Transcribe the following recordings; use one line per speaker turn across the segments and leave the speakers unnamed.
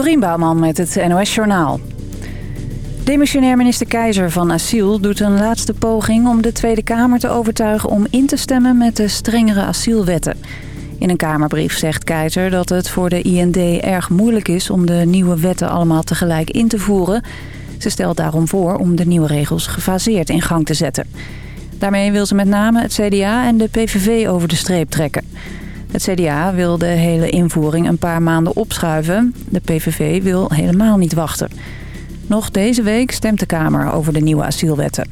Dorien Bouwman met het NOS Journaal. Demissionair minister Keizer van Asiel doet een laatste poging om de Tweede Kamer te overtuigen om in te stemmen met de strengere asielwetten. In een Kamerbrief zegt Keizer dat het voor de IND erg moeilijk is om de nieuwe wetten allemaal tegelijk in te voeren. Ze stelt daarom voor om de nieuwe regels gefaseerd in gang te zetten. Daarmee wil ze met name het CDA en de PVV over de streep trekken. Het CDA wil de hele invoering een paar maanden opschuiven. De PVV wil helemaal niet wachten. Nog deze week stemt de Kamer over de nieuwe asielwetten.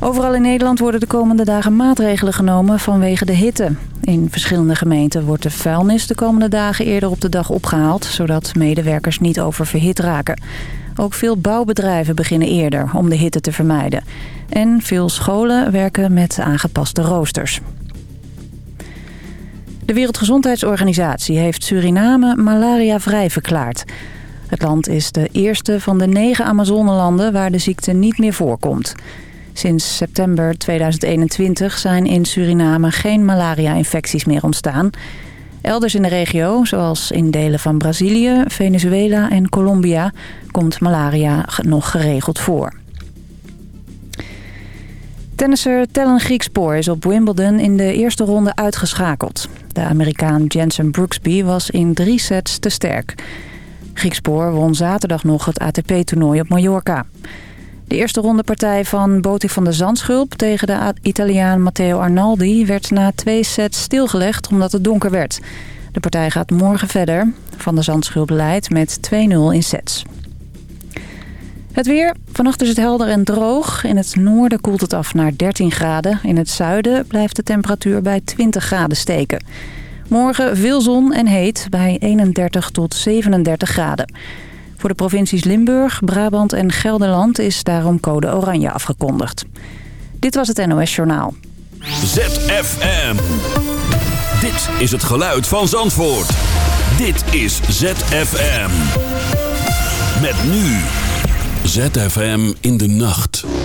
Overal in Nederland worden de komende dagen maatregelen genomen vanwege de hitte. In verschillende gemeenten wordt de vuilnis de komende dagen eerder op de dag opgehaald... zodat medewerkers niet oververhit raken. Ook veel bouwbedrijven beginnen eerder om de hitte te vermijden. En veel scholen werken met aangepaste roosters. De Wereldgezondheidsorganisatie heeft Suriname malaria-vrij verklaard. Het land is de eerste van de negen Amazonelanden waar de ziekte niet meer voorkomt. Sinds september 2021 zijn in Suriname geen malaria-infecties meer ontstaan. Elders in de regio, zoals in delen van Brazilië, Venezuela en Colombia... komt malaria nog geregeld voor. Tennisser Tellen Griekspoor is op Wimbledon in de eerste ronde uitgeschakeld. De Amerikaan Jensen Brooksby was in drie sets te sterk. Griekspoor won zaterdag nog het ATP-toernooi op Mallorca. De eerste rondepartij van Boti van de Zandschulp tegen de Italiaan Matteo Arnaldi... werd na twee sets stilgelegd omdat het donker werd. De partij gaat morgen verder. Van de Zandschulp leidt met 2-0 in sets. Het weer. Vannacht is het helder en droog. In het noorden koelt het af naar 13 graden. In het zuiden blijft de temperatuur bij 20 graden steken. Morgen veel zon en heet bij 31 tot 37 graden. Voor de provincies Limburg, Brabant en Gelderland is daarom code oranje afgekondigd. Dit was het NOS Journaal.
ZFM. Dit is het geluid van Zandvoort. Dit is ZFM. Met nu... ZFM in de nacht.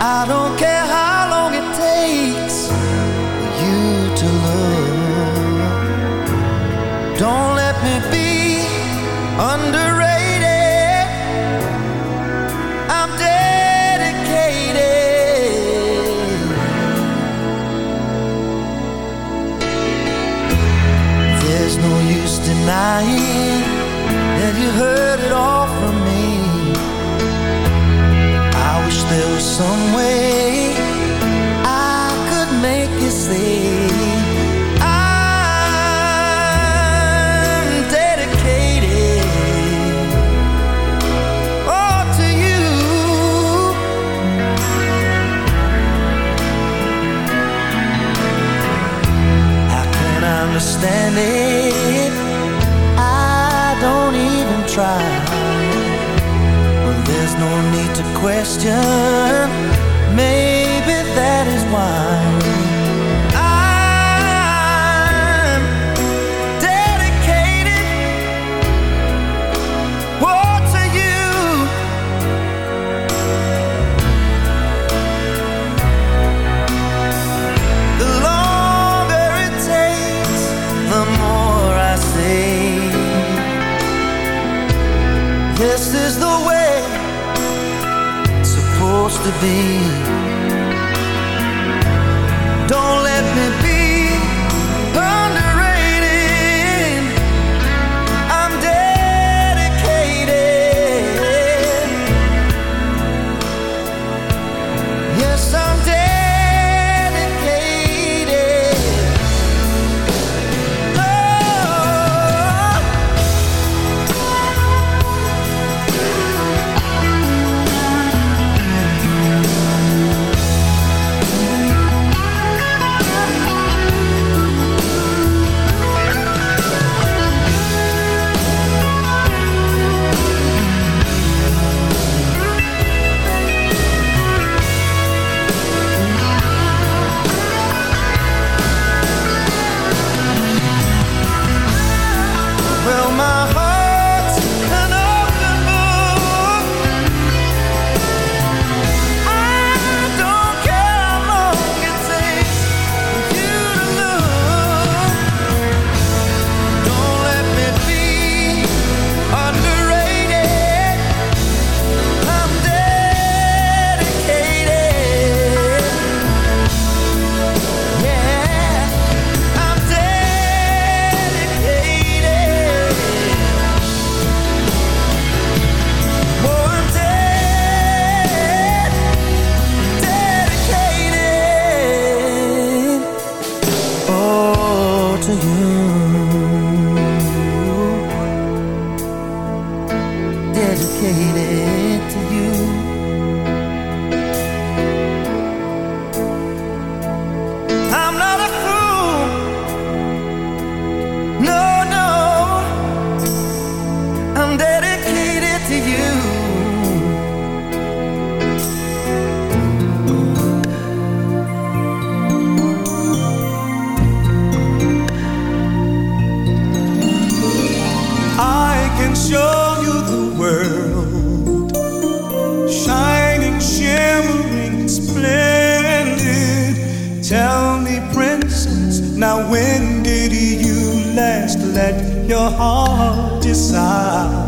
I don't care some way I could make you see. I'm dedicated oh, to you. Can understand it? I don't even try. There's no need to question be. Let your heart decide?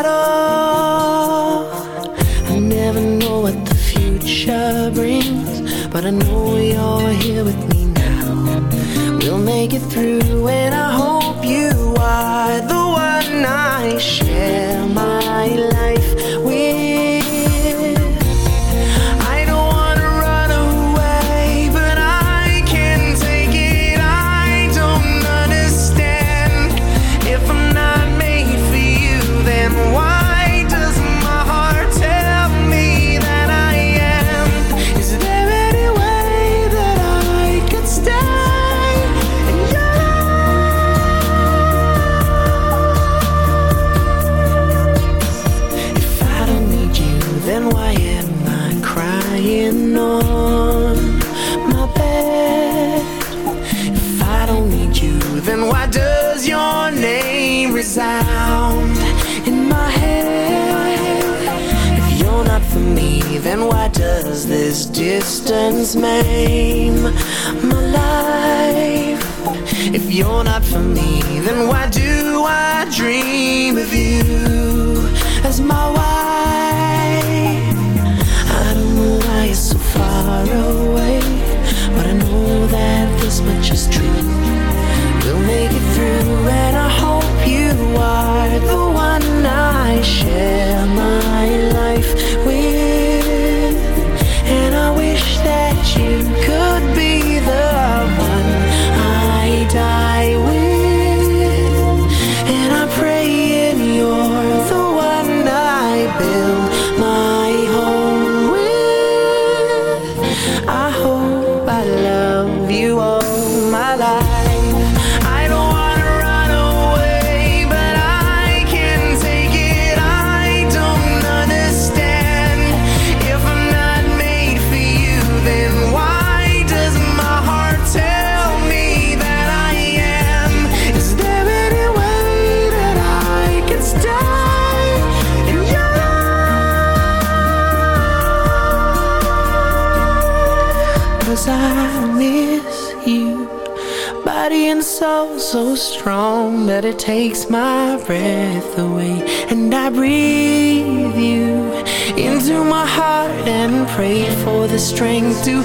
at all? I never know what the future brings, but I know you're here with me now. We'll make it through, and I hope you are the one I share distance maim my life? If you're not for me, then why do I dream of you as my wife? I don't know why you're so far away, but I know that this much is true. Takes my breath away And I breathe you into my heart And pray for the strength to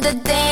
the day.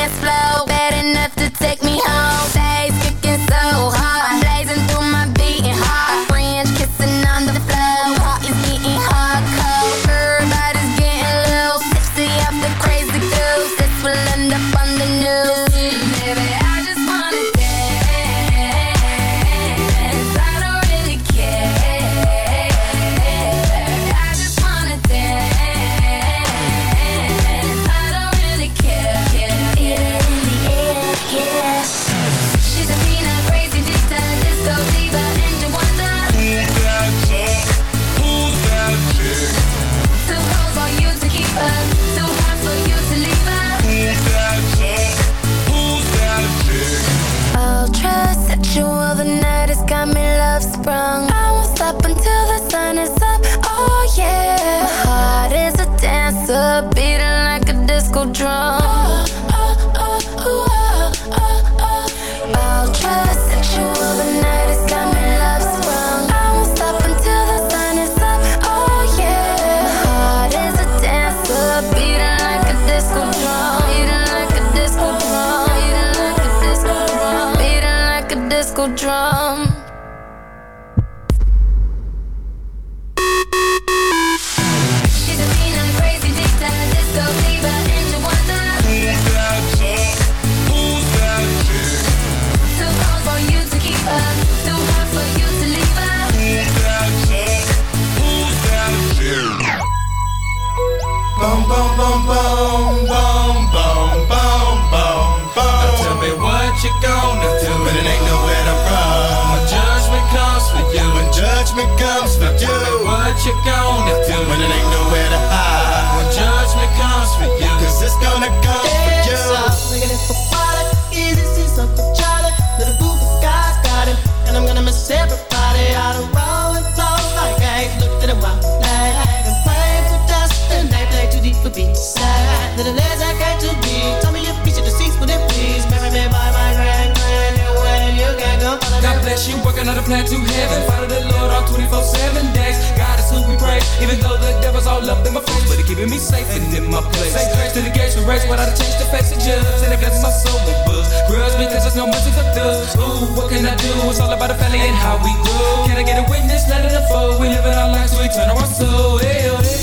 Plan to heaven. Follow the Lord all 24 7 days. God is who we praise. Even though the devil's all up in my face, but it keeping me safe and in my place. Say grace to the gates we race without a change to face the judge. And it blesses my soul with buzz. Grudge because there's no mercy for thugs. Ooh, what can I do? It's all about the family and how we grow. Can I get a witness? Let it unfold. We live in our lives, so we turn our soul. Hell,
oh, hell.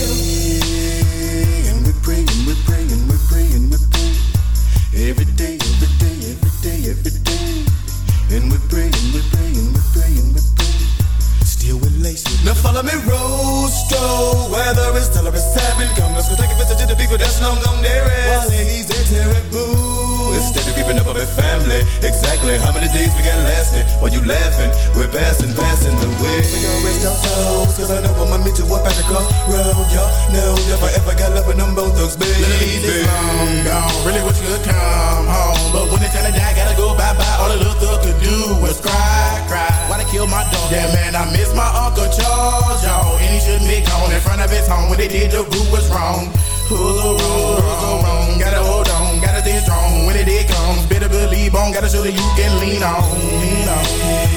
That's long gone there is. While he's there, terrible. Instead of keeping up with family. Exactly how many days we got lasting? While you laughing, we're passing, passing the way. We gon' rest our souls, cause I know I'ma meet you up at the crossroad. Y'all know if I ever got love with them both thugs, baby.
It's long gone, really wish you could come home. But when it's time to die, gotta go bye-bye. All the little thug could do was cry, cry. Why they kill my dog? Yeah, man, I miss my Uncle Charles, y'all. And he shouldn't be gone in front of his home. When they did, the group was wrong. So wrong, who's so wrong? Gotta hold on, gotta stay strong. When it, day comes, better believe on. Gotta show that you can lean on, lean on.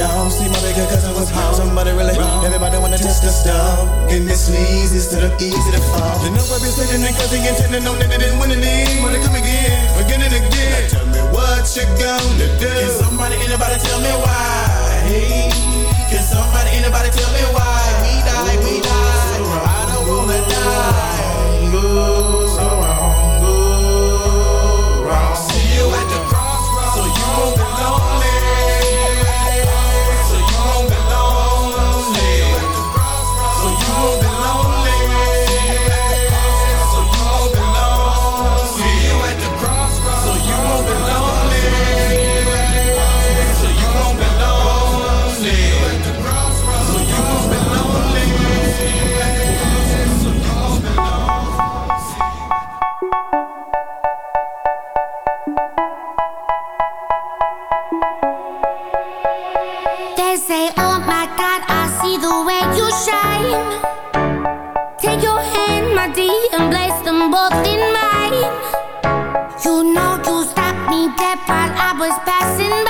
Y'all? See my bigger cousin was home. Somebody really, everybody wanna test the stuff. And this sneeze instead of easy to fall. You know I've been sitting cause he intending on that they didn't win any. Wanna come again, again and again. Now tell me what you gonna do.
Can somebody, anybody tell me why? Can somebody, anybody tell me why? We die, we die. So I don't wanna die. So wrong, go wrong. See you at the crossroads, so you won't be
was passing by.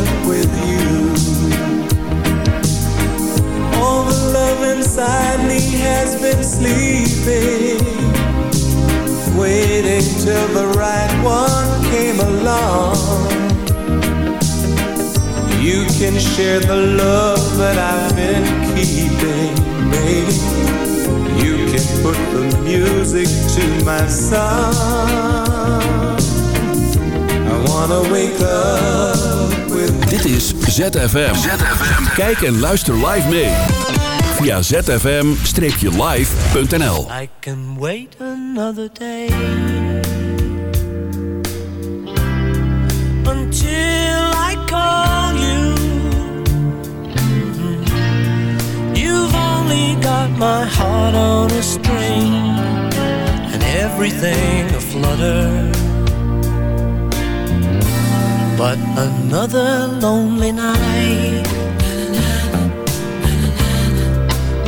love inside me has been sleeping, waiting till the right one came along. You can share the love that I've been keeping, baby. You can put the music to my song. I wanna wake up with
Dit is ZFM. Kijk en luister live mee. Via zfm-live.nl
I can wait another day until I call you. Mhm. You've only got my heart on a string and everything aflutter. But another lonely night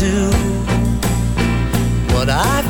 do what I